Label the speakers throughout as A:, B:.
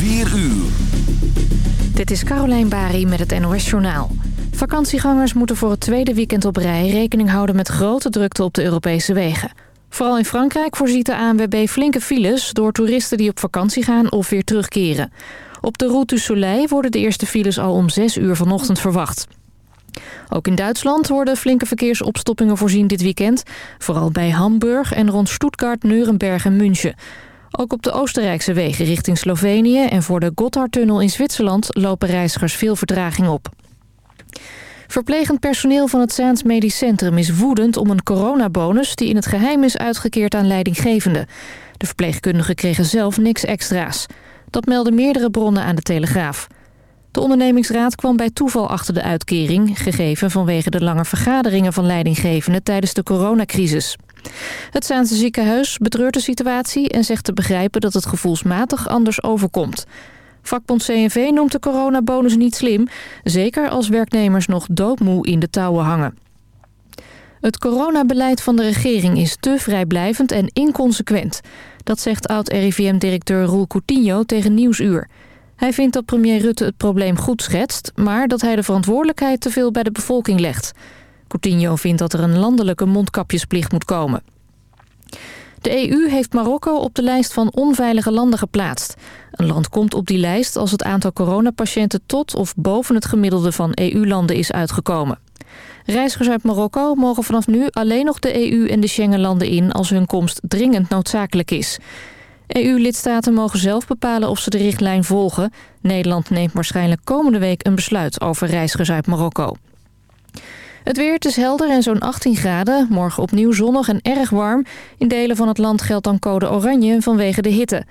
A: 4 uur.
B: Dit is Carolijn Bari met het NOS Journaal. Vakantiegangers moeten voor het tweede weekend op rij rekening houden met grote drukte op de Europese wegen. Vooral in Frankrijk voorziet de ANWB flinke files door toeristen die op vakantie gaan of weer terugkeren. Op de Route du Soleil worden de eerste files al om 6 uur vanochtend verwacht. Ook in Duitsland worden flinke verkeersopstoppingen voorzien dit weekend. Vooral bij Hamburg en rond Stuttgart, Nuremberg en München. Ook op de Oostenrijkse wegen richting Slovenië en voor de Gotthardtunnel in Zwitserland lopen reizigers veel vertraging op. Verplegend personeel van het Zaans Medisch Centrum is woedend om een coronabonus die in het geheim is uitgekeerd aan leidinggevenden. De verpleegkundigen kregen zelf niks extra's. Dat melden meerdere bronnen aan de Telegraaf. De ondernemingsraad kwam bij toeval achter de uitkering... gegeven vanwege de lange vergaderingen van leidinggevenden tijdens de coronacrisis. Het Zaanse ziekenhuis betreurt de situatie en zegt te begrijpen dat het gevoelsmatig anders overkomt. Vakbond CNV noemt de coronabonus niet slim, zeker als werknemers nog doodmoe in de touwen hangen. Het coronabeleid van de regering is te vrijblijvend en inconsequent. Dat zegt oud-RIVM-directeur Roel Coutinho tegen Nieuwsuur. Hij vindt dat premier Rutte het probleem goed schetst... maar dat hij de verantwoordelijkheid te veel bij de bevolking legt. Coutinho vindt dat er een landelijke mondkapjesplicht moet komen. De EU heeft Marokko op de lijst van onveilige landen geplaatst. Een land komt op die lijst als het aantal coronapatiënten tot of boven het gemiddelde van EU-landen is uitgekomen. Reizigers uit Marokko mogen vanaf nu alleen nog de EU en de Schengenlanden in als hun komst dringend noodzakelijk is. EU-lidstaten mogen zelf bepalen of ze de richtlijn volgen. Nederland neemt waarschijnlijk komende week een besluit over reizigers uit Marokko. Het weer, is helder en zo'n 18 graden. Morgen opnieuw zonnig en erg warm. In delen van het land geldt dan code oranje vanwege de hitte.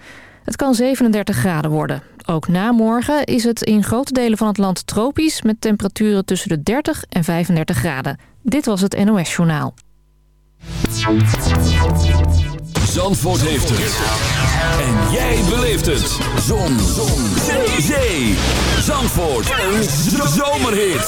B: Het kan 37 graden worden. Ook na morgen is het in grote delen van het land tropisch... met temperaturen tussen de 30 en 35 graden. Dit was het NOS Journaal.
A: Zandvoort heeft het. En jij beleeft het. Zon. Zon. Zee. Zee. Zandvoort. Een zomerhit.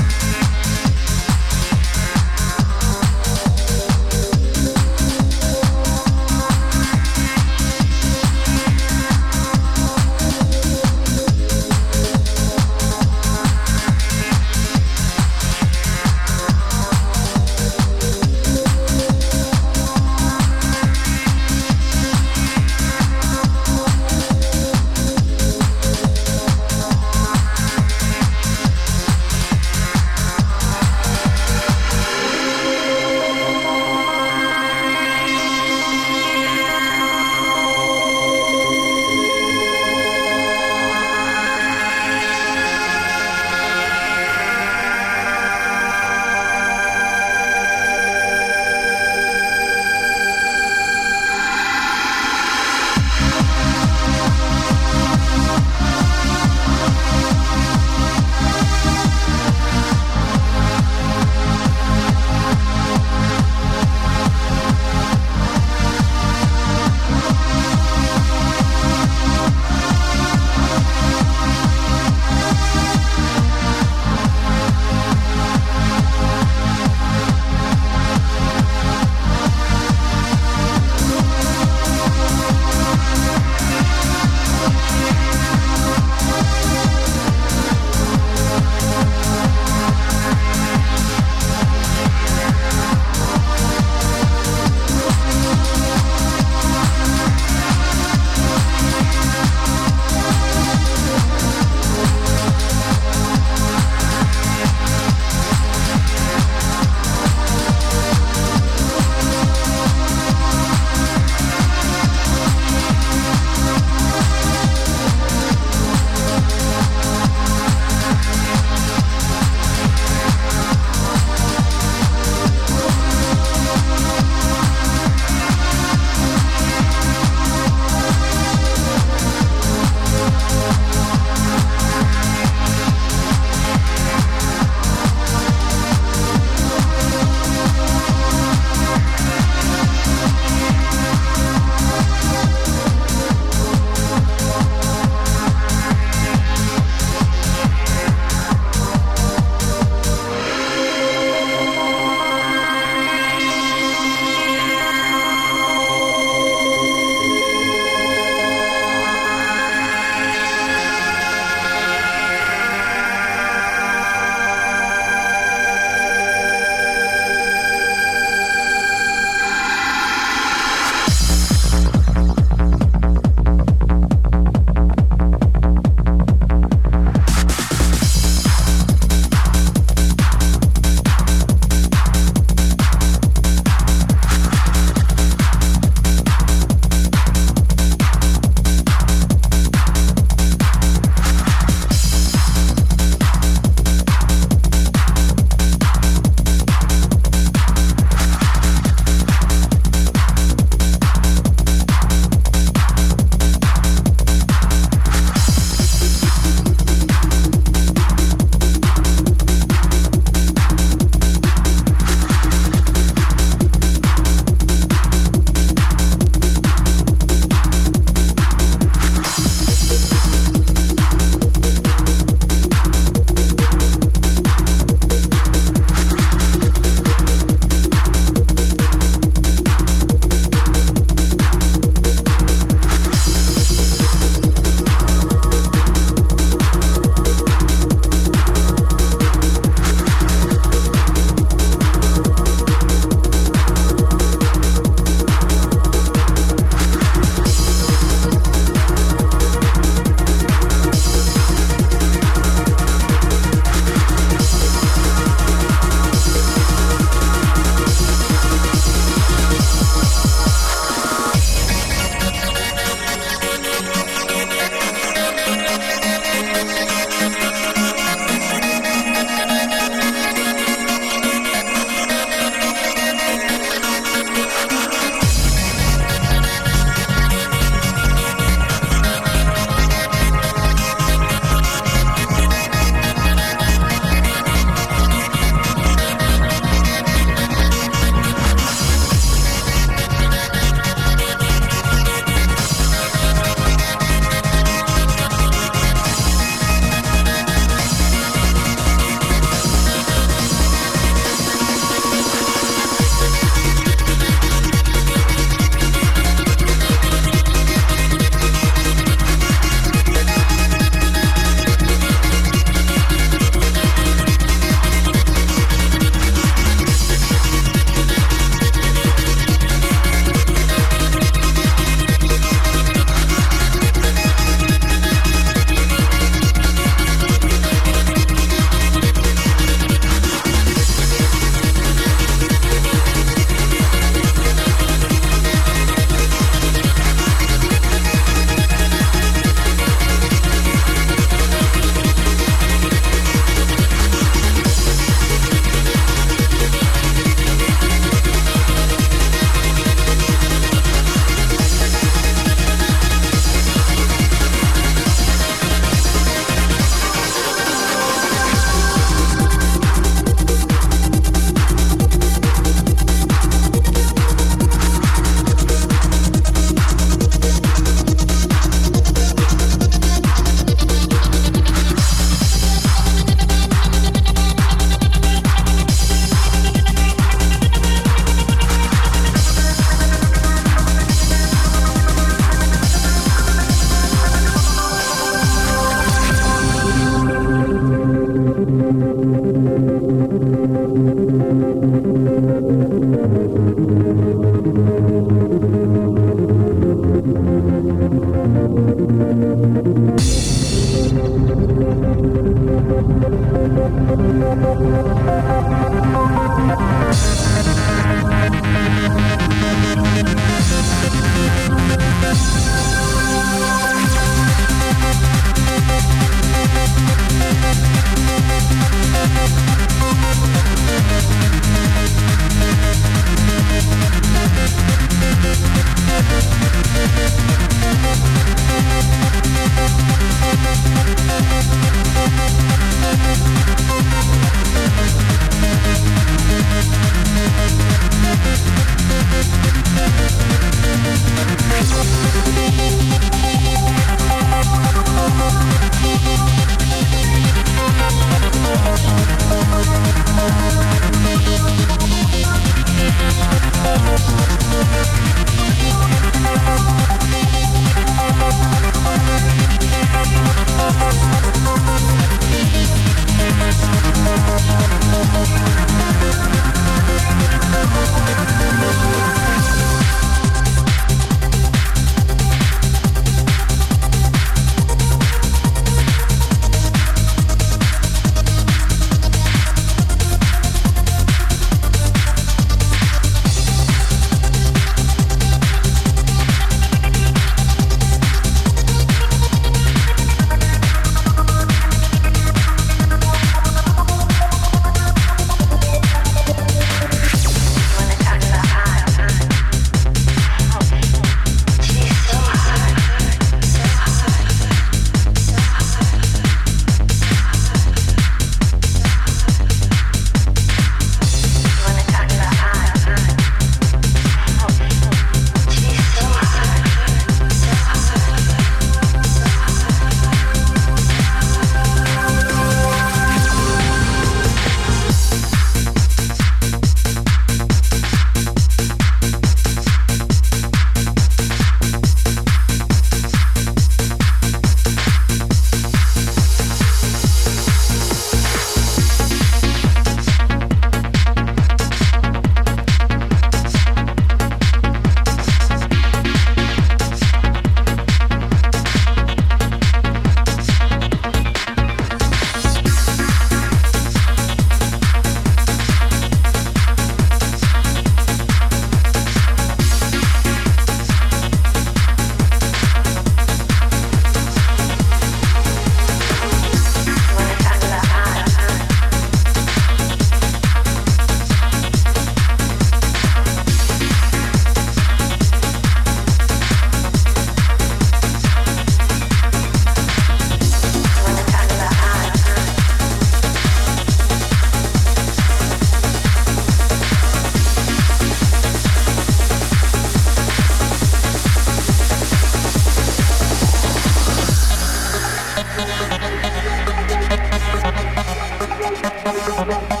A: Thank you.